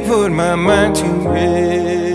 Put my mind to rest.